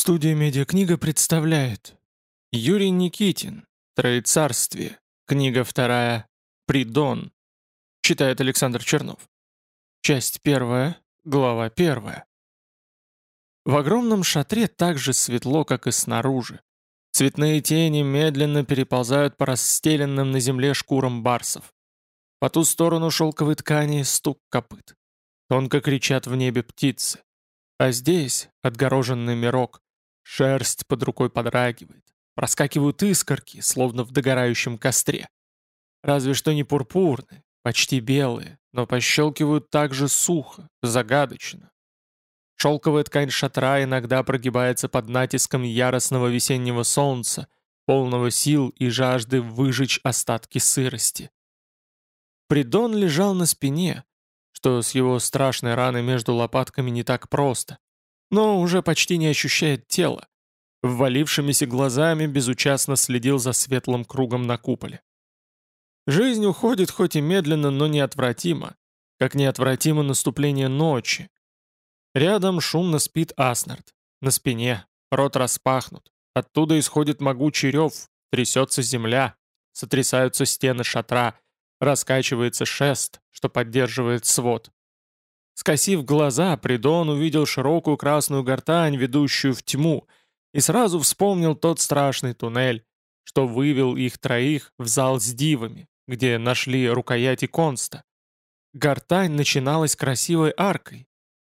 Студия «Медиакнига» представляет Юрий Никитин «Троецарствие», книга вторая «Придон», читает Александр Чернов. Часть первая, глава первая. В огромном шатре так же светло, как и снаружи. Цветные тени медленно переползают по расстеленным на земле шкурам барсов. По ту сторону шелковой ткани стук копыт. Тонко кричат в небе птицы. А здесь, отгороженный мирок, шерсть под рукой подрагивает. Проскакивают искорки, словно в догорающем костре. Разве что не пурпурные, почти белые, но пощелкивают так же сухо, загадочно. Шелковая ткань шатра иногда прогибается под натиском яростного весеннего солнца, полного сил и жажды выжечь остатки сырости. Придон лежал на спине, что с его страшной раной между лопатками не так просто, но уже почти не ощущает тела. Ввалившимися глазами безучастно следил за светлым кругом на куполе. Жизнь уходит хоть и медленно, но неотвратимо, как неотвратимо наступление ночи. Рядом шумно спит Аснард, на спине, рот распахнут. Оттуда исходит могучий рев, трясется земля, сотрясаются стены шатра, Раскачивается шест, что поддерживает свод. Скосив глаза, Придон увидел широкую красную гортань, ведущую в тьму, и сразу вспомнил тот страшный туннель, что вывел их троих в зал с дивами, где нашли рукояти конста. Гортань начиналась красивой аркой.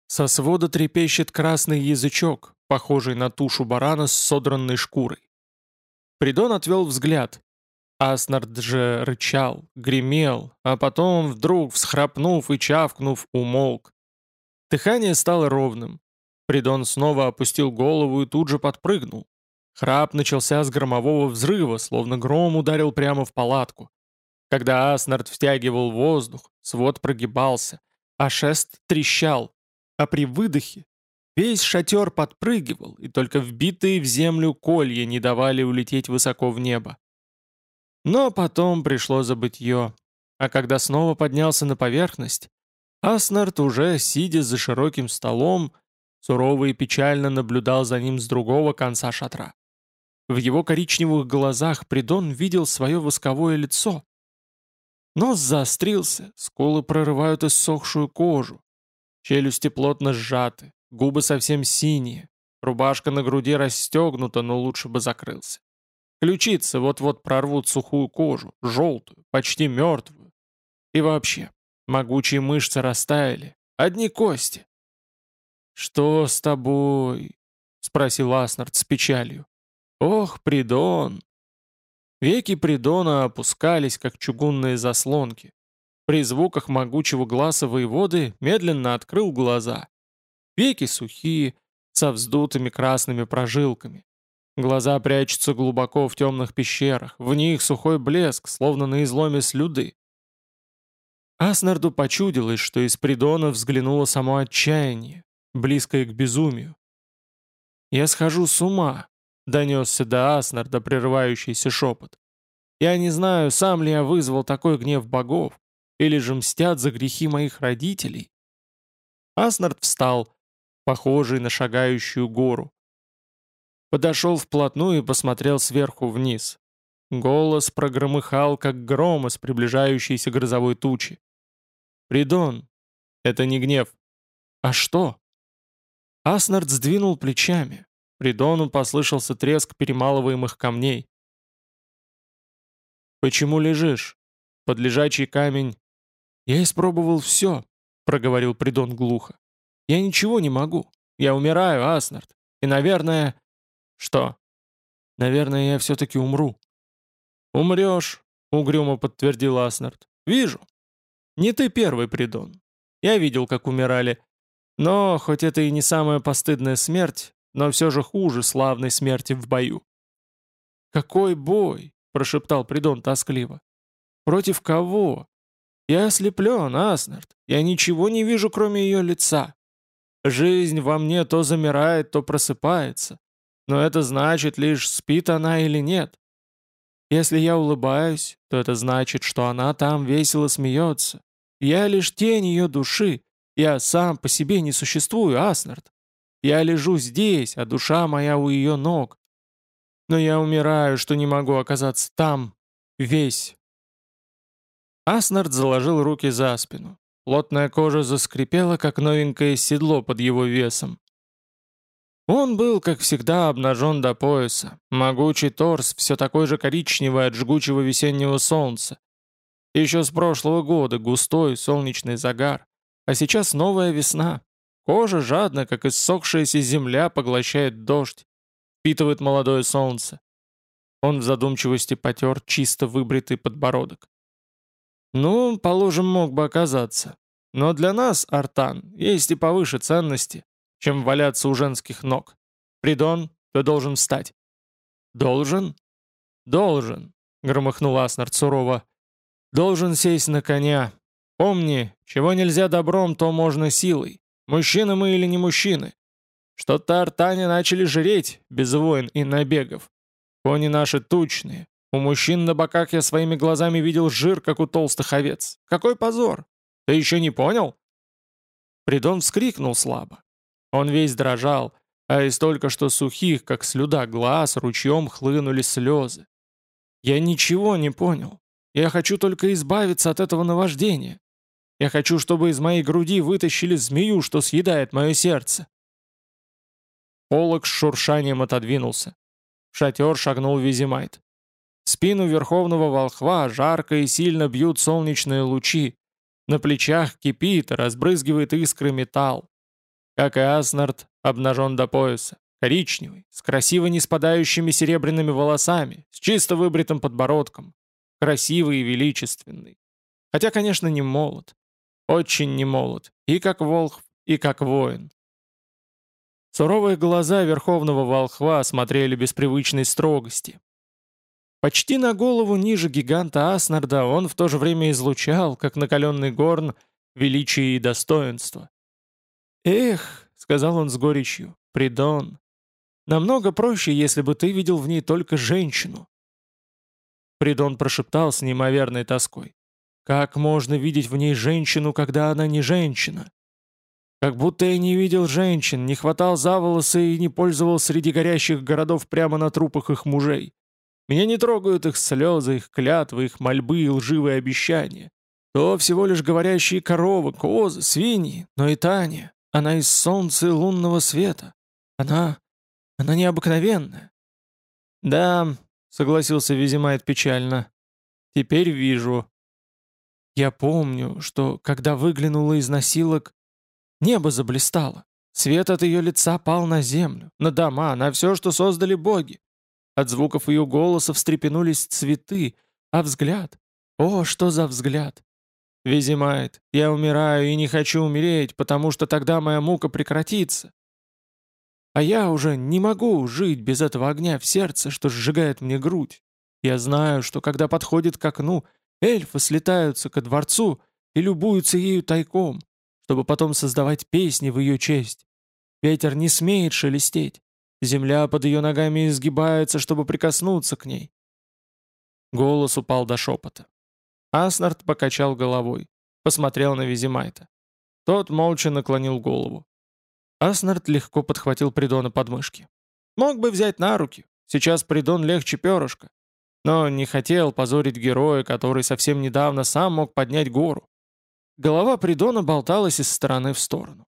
Со свода трепещет красный язычок, похожий на тушу барана с содранной шкурой. Придон отвел взгляд. Аснард же рычал, гремел, а потом вдруг, всхрапнув и чавкнув, умолк. Дыхание стало ровным. Придон снова опустил голову и тут же подпрыгнул. Храп начался с громового взрыва, словно гром ударил прямо в палатку. Когда Аснард втягивал воздух, свод прогибался, а шест трещал, а при выдохе весь шатер подпрыгивал, и только вбитые в землю колья не давали улететь высоко в небо. Но потом пришло забытье, а когда снова поднялся на поверхность, Аснард уже, сидя за широким столом, сурово и печально наблюдал за ним с другого конца шатра. В его коричневых глазах Придон видел свое восковое лицо. Нос заострился, скулы прорывают иссохшую кожу, челюсти плотно сжаты, губы совсем синие, рубашка на груди расстегнута, но лучше бы закрылся. Ключицы вот-вот прорвут сухую кожу, желтую, почти мертвую. И вообще, могучие мышцы растаяли, одни кости. «Что с тобой?» — спросил Аснард с печалью. «Ох, Придон!» Веки Придона опускались, как чугунные заслонки. При звуках могучего глаза воеводы медленно открыл глаза. Веки сухие, со вздутыми красными прожилками. Глаза прячутся глубоко в темных пещерах, в них сухой блеск, словно на изломе слюды. Аснарду почудилось, что из придона взглянуло само отчаяние, близкое к безумию. «Я схожу с ума», — донесся до Аснарда прерывающийся шепот. «Я не знаю, сам ли я вызвал такой гнев богов, или же мстят за грехи моих родителей». Аснард встал, похожий на шагающую гору. Подошел вплотную и посмотрел сверху вниз. Голос прогромыхал, как гром из приближающейся грозовой тучи. «Придон! Это не гнев. А что?» Аснард сдвинул плечами. Придону послышался треск перемалываемых камней. «Почему лежишь? Под лежачий камень...» «Я испробовал все», — проговорил Придон глухо. «Я ничего не могу. Я умираю, Аснард. И, наверное, «Что?» «Наверное, я все-таки умру». «Умрешь», — угрюмо подтвердил Аснард. «Вижу. Не ты первый, Придон. Я видел, как умирали. Но, хоть это и не самая постыдная смерть, но все же хуже славной смерти в бою». «Какой бой?» — прошептал Придон тоскливо. «Против кого? Я ослеплен, Аснард. Я ничего не вижу, кроме ее лица. Жизнь во мне то замирает, то просыпается. Но это значит лишь, спит она или нет. Если я улыбаюсь, то это значит, что она там весело смеется. Я лишь тень ее души. Я сам по себе не существую, Аснард. Я лежу здесь, а душа моя у ее ног. Но я умираю, что не могу оказаться там, весь. Аснард заложил руки за спину. Плотная кожа заскрипела, как новенькое седло под его весом. Он был, как всегда, обнажен до пояса. Могучий торс, все такой же коричневый от жгучего весеннего солнца. Еще с прошлого года густой солнечный загар. А сейчас новая весна. Кожа жадно, как иссохшаяся земля, поглощает дождь, впитывает молодое солнце. Он в задумчивости потер чисто выбритый подбородок. Ну, положим, мог бы оказаться. Но для нас, Артан, есть и повыше ценности, чем валяться у женских ног. Придон, ты должен встать. Должен? Должен, громыхнул Аснард сурово. Должен сесть на коня. Помни, чего нельзя добром, то можно силой. Мужчины мы или не мужчины? Что-то артане начали жреть, без войн и набегов. Кони наши тучные. У мужчин на боках я своими глазами видел жир, как у толстых овец. Какой позор! Ты еще не понял?» Придон вскрикнул слабо. Он весь дрожал, а из только что сухих, как слюда, глаз ручьем хлынули слезы. «Я ничего не понял. Я хочу только избавиться от этого наваждения. Я хочу, чтобы из моей груди вытащили змею, что съедает мое сердце». Полок с шуршанием отодвинулся. В шатер шагнул Визимайт. В спину верховного волхва жарко и сильно бьют солнечные лучи. На плечах кипит, разбрызгивает искры металл. Как и Аснард, обнажен до пояса. Коричневый, с красиво не спадающими серебряными волосами, с чисто выбритым подбородком. Красивый и величественный. Хотя, конечно, не молод. Очень не молод. И как волхв, и как воин. Суровые глаза верховного волхва смотрели без привычной строгости. Почти на голову ниже гиганта Аснарда он в то же время излучал, как накаленный горн, величие и достоинство. «Эх», — сказал он с горечью, — «Придон, намного проще, если бы ты видел в ней только женщину». Придон прошептал с неимоверной тоской. «Как можно видеть в ней женщину, когда она не женщина?» Как будто я не видел женщин, не хватал за волосы и не пользовал среди горящих городов прямо на трупах их мужей. Меня не трогают их слезы, их клятвы, их мольбы и лживые обещания. То всего лишь говорящие коровы, козы, свиньи, но и Таня. Она из солнца и лунного света. Она... она необыкновенная. Да, согласился Визимайт печально. Теперь вижу. Я помню, что, когда выглянула из носилок, небо заблистало. Свет от ее лица пал на землю, на дома, на все, что создали боги. От звуков ее голоса встрепенулись цветы, а взгляд... О, что за взгляд! Визимает, я умираю и не хочу умереть, потому что тогда моя мука прекратится. А я уже не могу жить без этого огня в сердце, что сжигает мне грудь. Я знаю, что когда подходит к окну, эльфы слетаются ко дворцу и любуются ею тайком, чтобы потом создавать песни в ее честь. Ветер не смеет шелестеть. Земля под ее ногами изгибается, чтобы прикоснуться к ней. Голос упал до шепота. Аснард покачал головой, посмотрел на Визимайта. Тот молча наклонил голову. Аснард легко подхватил Придона под мышки. Мог бы взять на руки, сейчас Придон легче перышка. Но не хотел позорить героя, который совсем недавно сам мог поднять гору. Голова Придона болталась из стороны в сторону.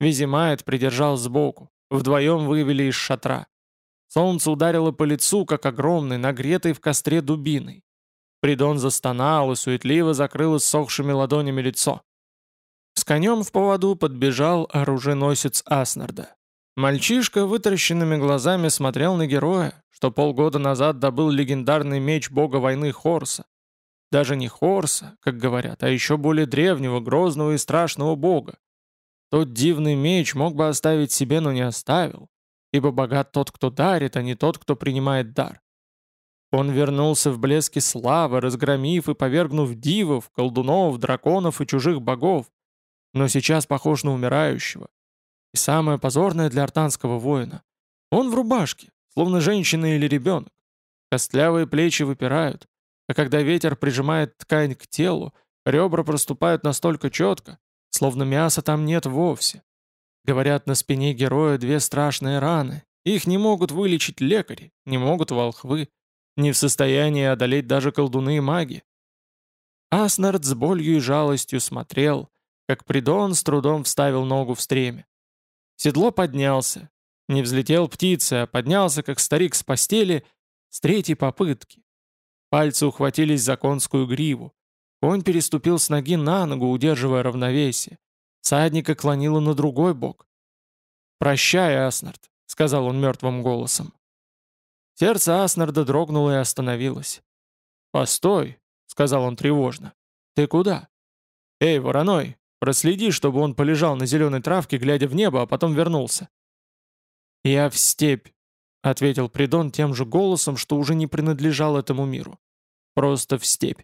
Визимайт придержал сбоку, Вдвоем вывели из шатра. Солнце ударило по лицу, как огромный, нагретый в костре дубиной. Придон застонал и суетливо закрыл иссохшими ладонями лицо. С конем в поводу подбежал оруженосец Аснарда. Мальчишка вытаращенными глазами смотрел на героя, что полгода назад добыл легендарный меч бога войны Хорса. Даже не Хорса, как говорят, а еще более древнего, грозного и страшного бога, тот дивный меч мог бы оставить себе, но не оставил, ибо богат тот, кто дарит, а не тот, кто принимает дар. Он вернулся в блеске славы, разгромив и повергнув дивов, колдунов, драконов и чужих богов, но сейчас похож на умирающего. И самое позорное для артанского воина — он в рубашке, словно женщина или ребенок. Костлявые плечи выпирают, а когда ветер прижимает ткань к телу, ребра проступают настолько четко, словно мяса там нет вовсе. Говорят, на спине героя две страшные раны. Их не могут вылечить лекари, не могут волхвы, не в состоянии одолеть даже колдуны и маги. Аснард с болью и жалостью смотрел, как Придон с трудом вставил ногу в стремя. Седло поднялся. Не взлетел птицы, а поднялся, как старик с постели, с третьей попытки. Пальцы ухватились за конскую гриву. Конь переступил с ноги на ногу, удерживая равновесие. Садника клонило на другой бок. «Прощай, Аснард», — сказал он мертвым голосом. Сердце Аснарда дрогнуло и остановилось. «Постой», — сказал он тревожно. «Ты куда?» «Эй, вороной, проследи, чтобы он полежал на зеленой травке, глядя в небо, а потом вернулся». «Я в степь», — ответил Придон тем же голосом, что уже не принадлежал этому миру. «Просто в степь».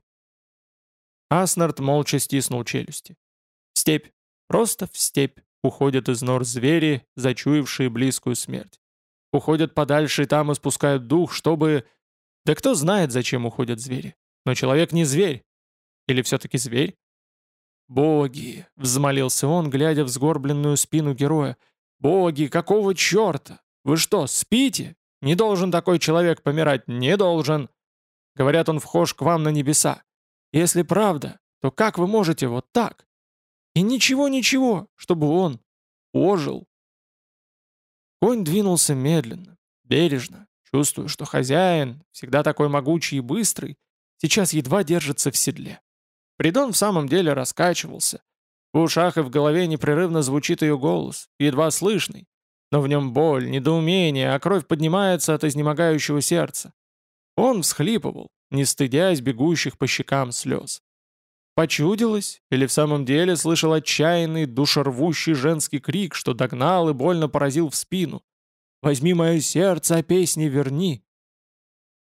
Аснард молча стиснул челюсти. «В степь. Просто в степь уходят из нор звери, зачуявшие близкую смерть. Уходят подальше и там испускают дух, чтобы... Да кто знает, зачем уходят звери. Но человек не зверь. Или все-таки зверь? «Боги!» — взмолился он, глядя в сгорбленную спину героя. «Боги, какого черта? Вы что, спите? Не должен такой человек помирать, не должен!» Говорят, он вхож к вам на небеса. Если правда, то как вы можете вот так? И ничего-ничего, чтобы он ожил. Конь двинулся медленно, бережно, чувствуя, что хозяин, всегда такой могучий и быстрый, сейчас едва держится в седле. Придон в самом деле раскачивался. В ушах и в голове непрерывно звучит ее голос, едва слышный, но в нем боль, недоумение, а кровь поднимается от изнемогающего сердца. Он всхлипывал, не стыдясь бегущих по щекам слез. Почудилось? Или в самом деле слышал отчаянный, душервущий женский крик, что догнал и больно поразил в спину? «Возьми мое сердце, а песни верни!»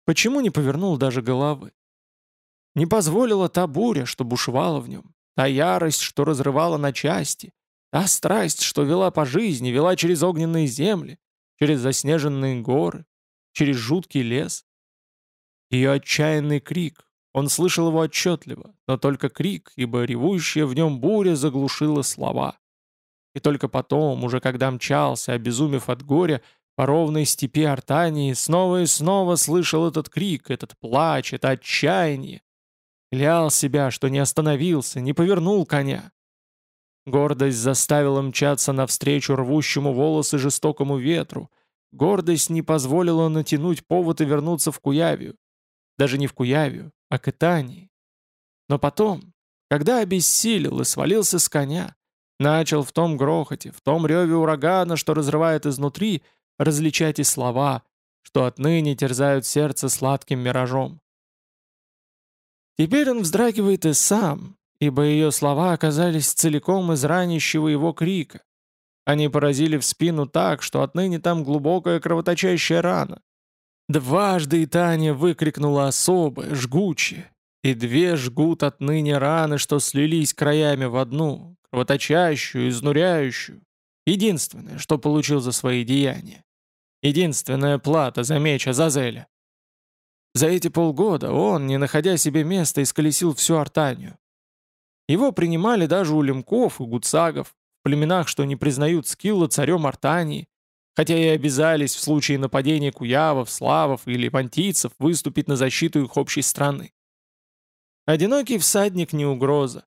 Почему не повернул даже головы? Не позволила та буря, что бушевала в нем, та ярость, что разрывала на части, та страсть, что вела по жизни, вела через огненные земли, через заснеженные горы, через жуткий лес. Ее отчаянный крик, он слышал его отчетливо, но только крик, ибо ревущая в нем буря заглушила слова. И только потом, уже когда мчался, обезумев от горя, по ровной степи Артании, снова и снова слышал этот крик, этот плач, это отчаяние. Клял себя, что не остановился, не повернул коня. Гордость заставила мчаться навстречу рвущему волосы жестокому ветру. Гордость не позволила натянуть повод и вернуться в Куявию. Даже не в Куявию, а к Итании. Но потом, когда обессилел и свалился с коня, начал в том грохоте, в том реве урагана, что разрывает изнутри, различать и слова, что отныне терзают сердце сладким миражом. Теперь он вздрагивает и сам, ибо ее слова оказались целиком из ранящего его крика. Они поразили в спину так, что отныне там глубокая кровоточащая рана. Дважды и Таня выкрикнула особо, жгуче, и две жгут отныне раны, что слились краями в одну, кровоточащую, изнуряющую. Единственное, что получил за свои деяния. Единственная плата за меч Азазеля. За эти полгода он, не находя себе места, исколесил всю Артанию. Его принимали даже у лемков и гуцагов, в племенах, что не признают Скилла царем Артании, хотя и обязались в случае нападения куявов, славов или понтийцев выступить на защиту их общей страны. Одинокий всадник не угроза.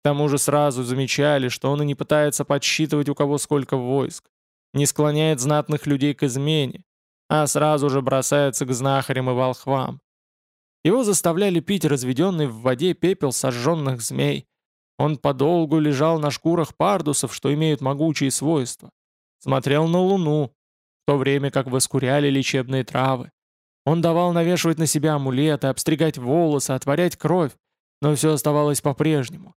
К тому же сразу замечали, что он и не пытается подсчитывать у кого сколько войск, не склоняет знатных людей к измене, а сразу же бросается к знахарям и волхвам. Его заставляли пить разведенный в воде пепел сожженных змей. Он подолгу лежал на шкурах пардусов, что имеют могучие свойства. Смотрел на луну, в то время как воскуряли лечебные травы. Он давал навешивать на себя амулеты, обстригать волосы, отворять кровь, но все оставалось по-прежнему.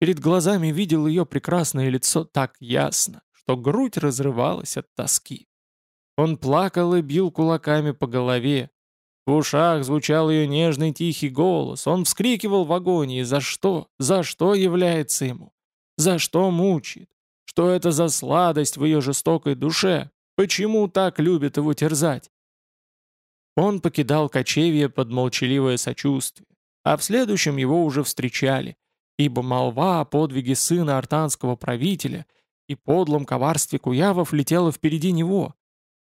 Перед глазами видел ее прекрасное лицо так ясно, что грудь разрывалась от тоски. Он плакал и бил кулаками по голове. В ушах звучал ее нежный тихий голос. Он вскрикивал в агонии «За что? За что является ему? За что мучает? Что это за сладость в ее жестокой душе? Почему так любит его терзать? Он покидал кочевье под молчаливое сочувствие, а в следующем его уже встречали, ибо молва о подвиге сына артанского правителя и подлом коварстве куявов летела впереди него.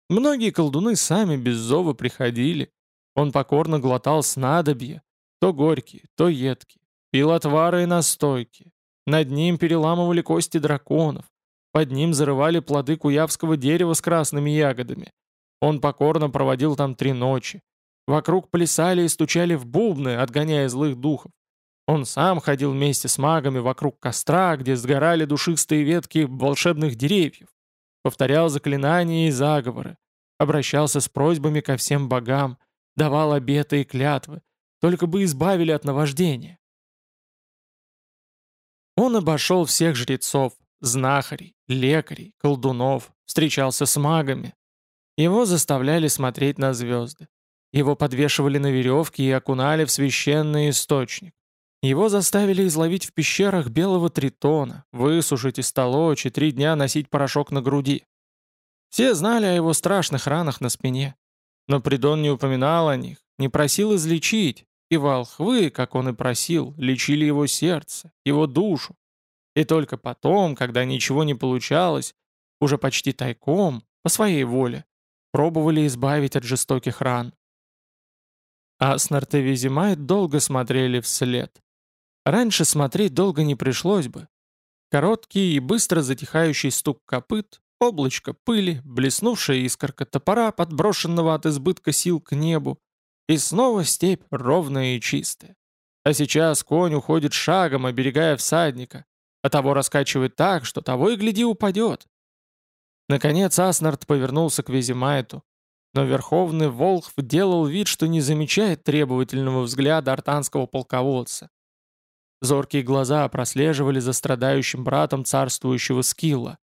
Многие колдуны сами без зова приходили. Он покорно глотал снадобья, то горькие, то едкие, пил отвары и настойки. Над ним переламывали кости драконов, под ним зарывали плоды куявского дерева с красными ягодами. Он покорно проводил там три ночи. Вокруг плясали и стучали в бубны, отгоняя злых духов. Он сам ходил вместе с магами вокруг костра, где сгорали душистые ветки волшебных деревьев. Повторял заклинания и заговоры. Обращался с просьбами ко всем богам, давал обеты и клятвы, только бы избавили от наваждения. Он обошел всех жрецов, знахарей, лекарей, колдунов, встречался с магами. Его заставляли смотреть на звезды. Его подвешивали на веревке и окунали в священный источник. Его заставили изловить в пещерах белого тритона, высушить и столочь и три дня носить порошок на груди. Все знали о его страшных ранах на спине. Но Придон не упоминал о них, не просил излечить, и волхвы, как он и просил, лечили его сердце, его душу. И только потом, когда ничего не получалось, уже почти тайком, по своей воле, пробовали избавить от жестоких ран. Аснарт и Визимайт долго смотрели вслед. Раньше смотреть долго не пришлось бы. Короткий и быстро затихающий стук копыт, облачко пыли, блеснувшая искорка топора, подброшенного от избытка сил к небу, и снова степь ровная и чистая. А сейчас конь уходит шагом, оберегая всадника, а того раскачивает так, что того и гляди упадет. Наконец Аснард повернулся к Визимайту, но Верховный Волхв делал вид, что не замечает требовательного взгляда артанского полководца. Зоркие глаза прослеживали за страдающим братом царствующего Скилла.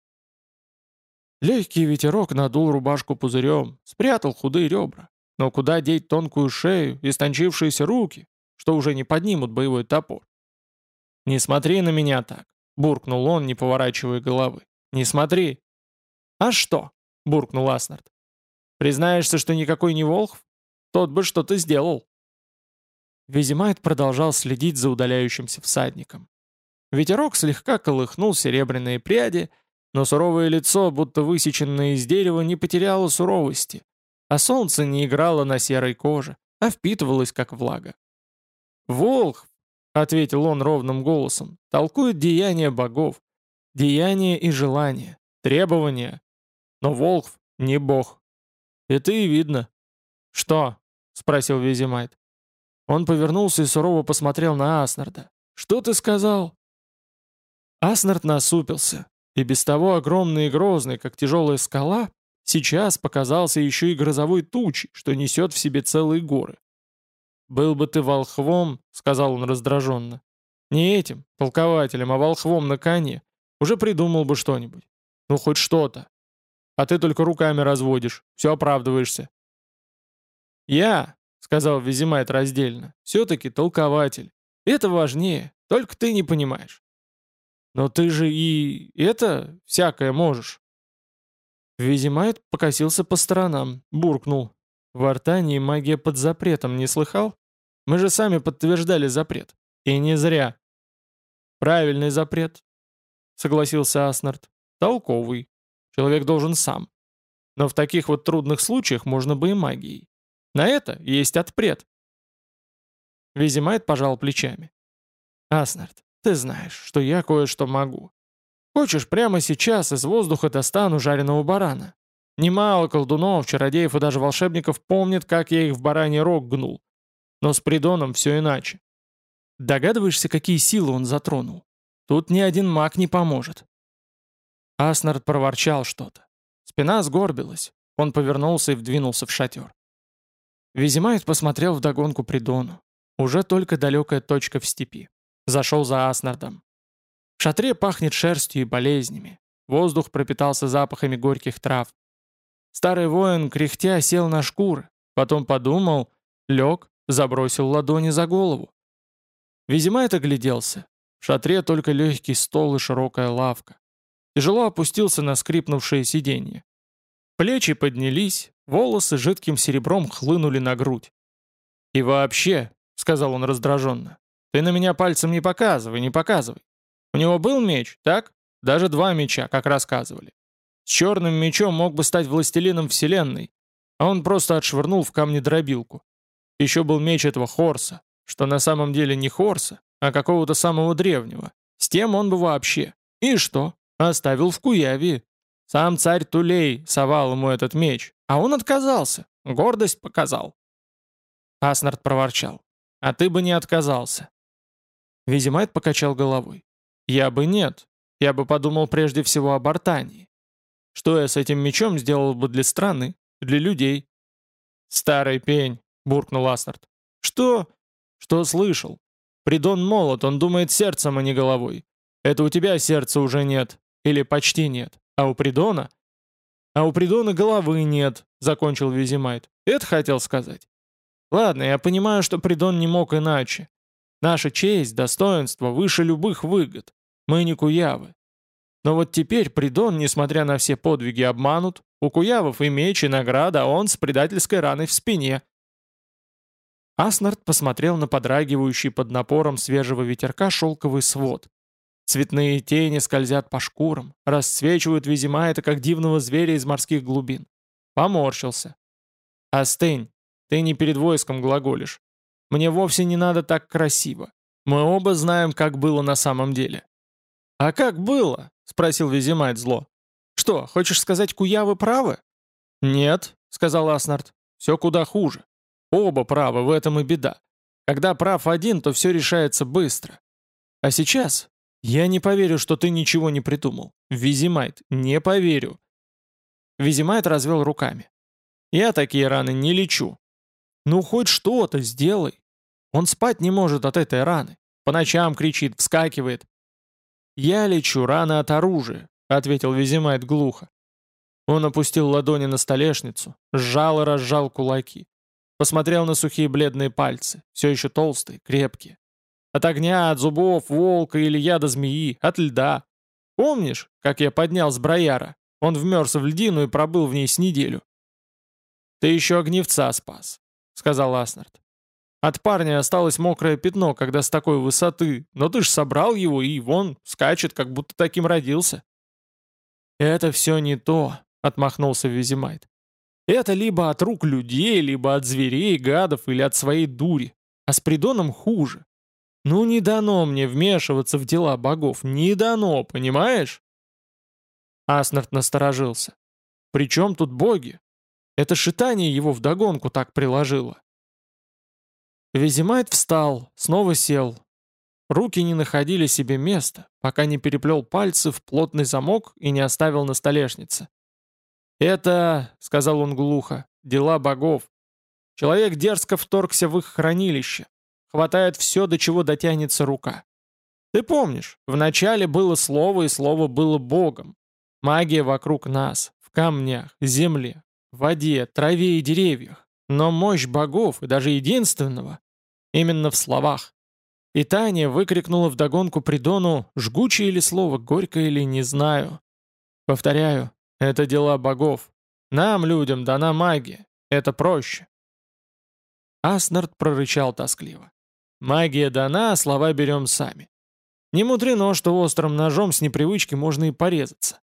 Легкий ветерок надул рубашку пузырем, спрятал худые ребра. Но куда деть тонкую шею, истончившиеся руки, что уже не поднимут боевой топор? «Не смотри на меня так», — буркнул он, не поворачивая головы. «Не смотри». «А что?» — буркнул Аснард. «Признаешься, что никакой не Волхв? Тот бы что-то сделал». Визимайт продолжал следить за удаляющимся всадником. Ветерок слегка колыхнул серебряные пряди, но суровое лицо, будто высеченное из дерева, не потеряло суровости, а солнце не играло на серой коже, а впитывалось, как влага. «Волхв!» — ответил он ровным голосом, — толкует деяния богов, деяния и желания, требования. Но Волхв не бог. Это и видно. «Что?» — спросил Визимайт. Он повернулся и сурово посмотрел на Аснарда. «Что ты сказал?» Аснард насупился, и без того огромный и грозный, как тяжелая скала, Сейчас показался еще и грозовой тучи, что несет в себе целые горы. «Был бы ты волхвом», — сказал он раздраженно. «Не этим, толкователем, а волхвом на коне. Уже придумал бы что-нибудь. Ну, хоть что-то. А ты только руками разводишь, все оправдываешься». «Я», — сказал Визимайт раздельно, — «все-таки толкователь. Это важнее, только ты не понимаешь». «Но ты же и это всякое можешь». Визимайт покосился по сторонам, буркнул. В Артании магия под запретом, не слыхал? Мы же сами подтверждали запрет. И не зря. Правильный запрет, согласился Аснард. Толковый. Человек должен сам. Но в таких вот трудных случаях можно бы и магией. На это есть отпред. Визимайт пожал плечами. «Аснард, ты знаешь, что я кое-что могу. Хочешь, прямо сейчас из воздуха достану жареного барана? Немало колдунов, чародеев и даже волшебников помнят, как я их в бараний рог гнул. Но с Придоном все иначе. Догадываешься, какие силы он затронул? Тут ни один маг не поможет. Аснард проворчал что-то. Спина сгорбилась. Он повернулся и вдвинулся в шатер. Визимайт посмотрел вдогонку Придону. Уже только далекая точка в степи. Зашел за Аснардом. В шатре пахнет шерстью и болезнями. Воздух пропитался запахами горьких трав. Старый воин, кряхтя, сел на шкуры. Потом подумал, лег, забросил ладони за голову. Визимайт огляделся. В шатре только легкий стол и широкая лавка. Тяжело опустился на скрипнувшее сиденье. Плечи поднялись, волосы жидким серебром хлынули на грудь. «И вообще», — сказал он раздраженно, — «ты на меня пальцем не показывай, не показывай. У него был меч, так? Даже два меча, как рассказывали. С черным мечом мог бы стать властелином вселенной, а он просто отшвырнул в камни дробилку. Еще был меч этого Хорса, что на самом деле не Хорса, а какого-то самого древнего. С тем он бы вообще. И что? Оставил в Куяве. Сам царь Тулей совал ему этот меч, а он отказался. Гордость показал. Аснард проворчал. «А ты бы не отказался». Визимайт покачал головой. «Я бы нет. Я бы подумал прежде всего об Артании. Что я с этим мечом сделал бы для страны, для людей?» «Старый пень», — буркнул Аснард. «Что?» «Что слышал? Придон молод, он думает сердцем, а не головой. Это у тебя сердца уже нет. Или почти нет. А у Придона?» «А у Придона головы нет», — закончил Визимайт. «Это хотел сказать». «Ладно, я понимаю, что Придон не мог иначе. Наша честь, достоинство выше любых выгод. Мы не куявы. Но вот теперь Придон, несмотря на все подвиги, обманут. У куявов и меч, и награда, а он с предательской раной в спине». Аснард посмотрел на подрагивающий под напором свежего ветерка шелковый свод. Цветные тени скользят по шкурам, расцвечивают это как дивного зверя из морских глубин. Поморщился. «Остынь, ты не перед войском глаголишь. Мне вовсе не надо так красиво. Мы оба знаем, как было на самом деле». «А как было?» — спросил Визимайт зло. «Что, хочешь сказать, куявы правы?» «Нет», — сказал Аснард, — «все куда хуже. Оба правы, в этом и беда. Когда прав один, то все решается быстро. А сейчас я не поверю, что ты ничего не придумал. Визимайт, не поверю. Визимайт развел руками. Я такие раны не лечу. Ну хоть что-то сделай. Он спать не может от этой раны. По ночам кричит, вскакивает. «Я лечу раны от оружия», — ответил Визимайт глухо. Он опустил ладони на столешницу, сжал и разжал кулаки. Посмотрел на сухие бледные пальцы, все еще толстые, крепкие. От огня, от зубов, волка или яда змеи, от льда. Помнишь, как я поднял с брояра? Он вмерз в льдину и пробыл в ней с неделю. «Ты еще огневца спас», — сказал Аснард. «От парня осталось мокрое пятно, когда с такой высоты, но ты ж собрал его и, вон, скачет, как будто таким родился». «Это все не то», — отмахнулся Визимайт. «Это либо от рук людей, либо от зверей, гадов или от своей дури. А с придоном хуже. Ну не дано мне вмешиваться в дела богов, не дано, понимаешь? Аснард насторожился. При чем тут боги? Это шитание его вдогонку так приложило. Визимайт встал, снова сел. Руки не находили себе места, пока не переплел пальцы в плотный замок и не оставил на столешнице. «Это, — сказал он глухо, — дела богов. Человек дерзко вторгся в их хранилище, Хватает все, до чего дотянется рука. Ты помнишь, вначале было слово, и слово было Богом. Магия вокруг нас, в камнях, земле, воде, траве и деревьях. Но мощь богов, и даже единственного, именно в словах. И Таня выкрикнула вдогонку Придону, жгучее ли слово, горькое ли, не знаю. Повторяю, это дела богов. Нам, людям, дана магия. Это проще. Аснард прорычал тоскливо. Магия дана, а слова берем сами. Не мудрено, что острым ножом с непривычки можно и порезаться.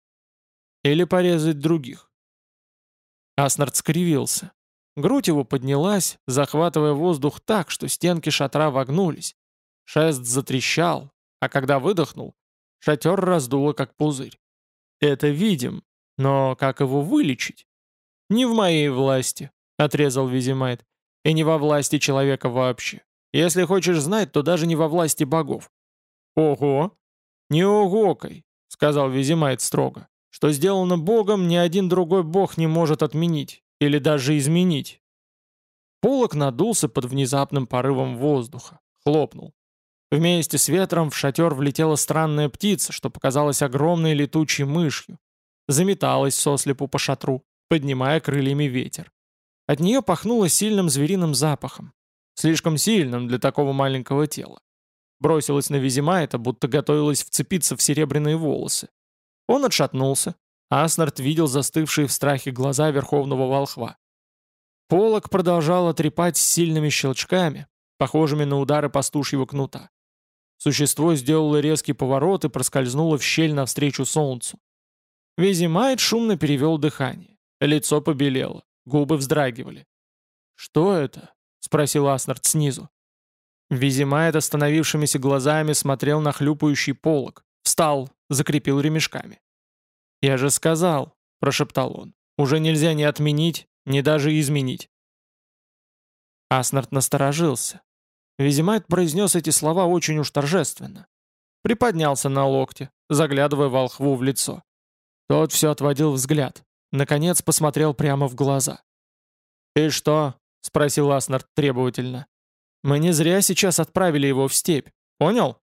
Или порезать других. Аснард скривился. Грудь его поднялась, захватывая воздух так, что стенки шатра вогнулись. Шест затрещал, а когда выдохнул, шатер раздуло как пузырь. Это видим, но как его вылечить? Не в моей власти, отрезал Визимайт, и не во власти человека вообще. Если хочешь знать, то даже не во власти богов». «Ого!» «Не огокай», — сказал Визимайт строго. «Что сделано богом, ни один другой бог не может отменить или даже изменить». Полок надулся под внезапным порывом воздуха, хлопнул. Вместе с ветром в шатер влетела странная птица, что показалась огромной летучей мышью. Заметалась сослепу по шатру, поднимая крыльями ветер. От нее пахнуло сильным звериным запахом. Слишком сильным для такого маленького тела. Бросилась на Визимайта, будто готовилась вцепиться в серебряные волосы. Он отшатнулся. Аснард видел застывшие в страхе глаза верховного волхва. Полок продолжал трепать с сильными щелчками, похожими на удары пастушьего кнута. Существо сделало резкий поворот и проскользнуло в щель навстречу солнцу. Визимайт шумно перевел дыхание. Лицо побелело, губы вздрагивали. «Что это?» — спросил Аснард снизу. Визимайт остановившимися глазами смотрел на хлюпающий полог. Встал, закрепил ремешками. «Я же сказал», — прошептал он, — «уже нельзя ни отменить, ни даже изменить». Аснард насторожился. Визимайт произнес эти слова очень уж торжественно. Приподнялся на локте, заглядывая волхву в лицо. Тот все отводил взгляд. Наконец посмотрел прямо в глаза. «И что?» — спросил Аснард требовательно. «Мы не зря сейчас отправили его в степь. Понял?»